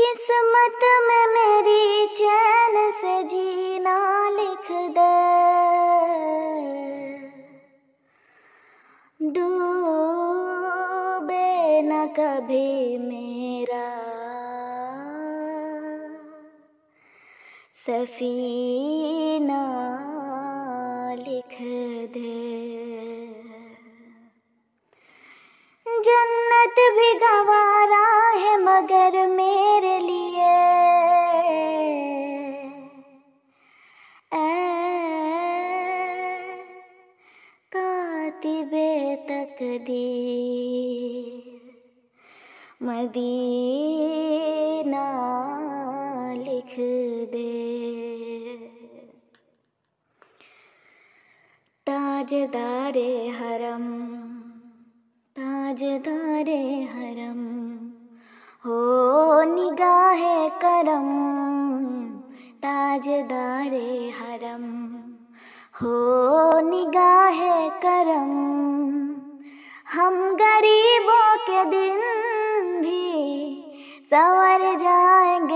किस्मत में मेरी चैन से जीना लिख दे। डूबे न कभी मेरा। सफीना लिख दे। मदीना लिख दे। ताजदारे हरम ताजदारे हरम, हो निगाहे करम, ताजदारे हरम, हो निगाहे करम। हम गरीबों के दिन संवर जाएँगे,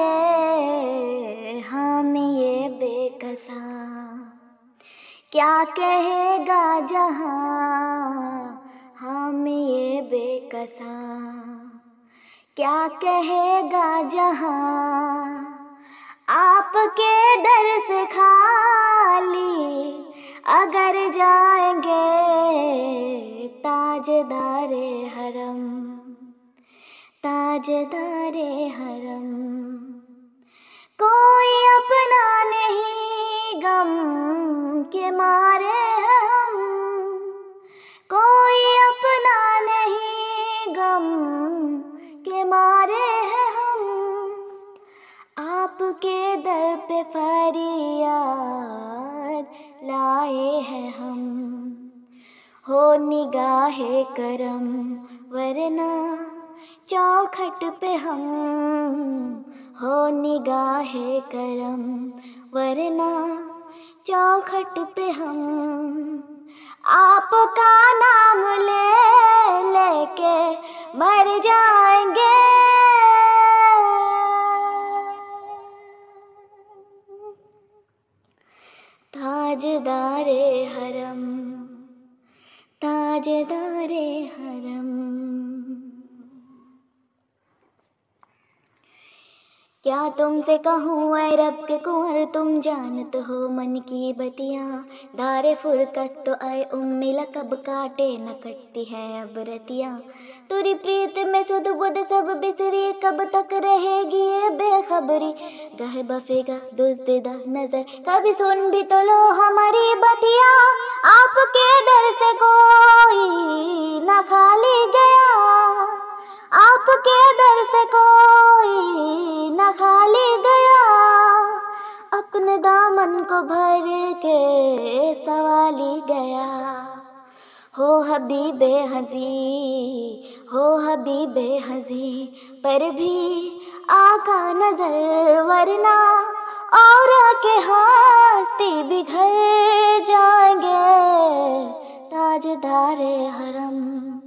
हम ये बेकसा। क्या कहेगा जहाँ, हम ये बेकसा। क्या कहेगा जहाँ, आपके दर से खाली अगर जाएँगे, ताजदारे हरम। ताजदारे हरम। कोई अपना नहीं गम के मारे हम। कोई अपना नहीं गम के मारे हैं हम। आपके दर पे फरियाद लाए हैं हम। हो निगाहे करम, वरना चौखट पे हम हो निगाहे करम। वरना चौखट पे हम आपका नाम ले, लेके मर जाएँगे। ताजदारे हरम ताजदारे हरम। क्या तुमसे कहूँ ऐ रब के कुंवर, तुम जानत हो मन की बतियाँ। दारे फुरकत तो आए उम्मी कब काटे न कटती है अब रतिया। तुरी प्रीत में सुध बुध सब बिसरी, कब तक रहेगी ये बेखबरी। गह बफेगा दुजदिदा नज़र, कभी सुन भी तो लो हमारी बतिया। आपके डर से कोई न खाली गया। आपके दर से कोई न खाली गया। अपने दामन को भर के सवाली गया। हो हबीबे हजी हो हबीबे हजी पर भी आका नज़र, वरना और के हस्ती बिखर जाएँगे। ताजदारे हरम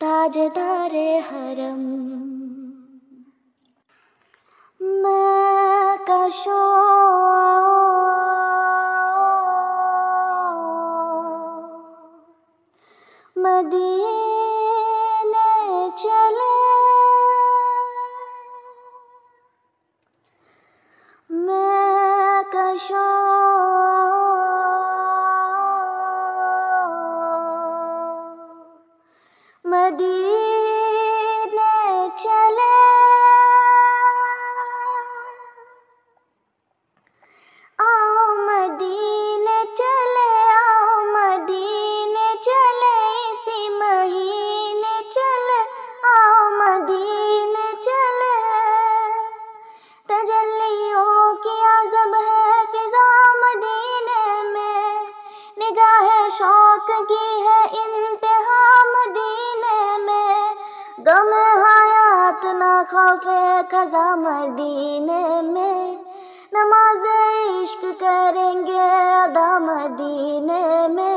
ताजदारे हरम। मैं कशो मदीने चले खजा मदीने में नमाज़ इश्क करेंगे अदा मदीने में।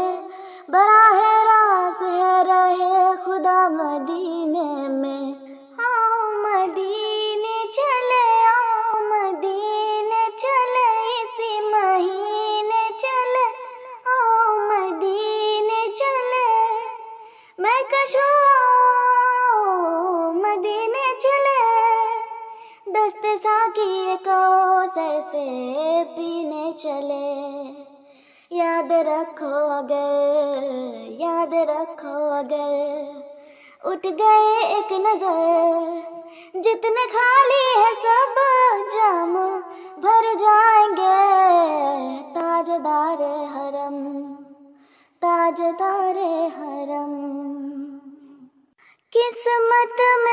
से पीने चले। याद रखो अगर, याद रखो अगर, उठ गए एक नज़र। जितने खाली है सब जाम, भर जाएँगे ताजदार हरम ताजदार हरम। किस्मत में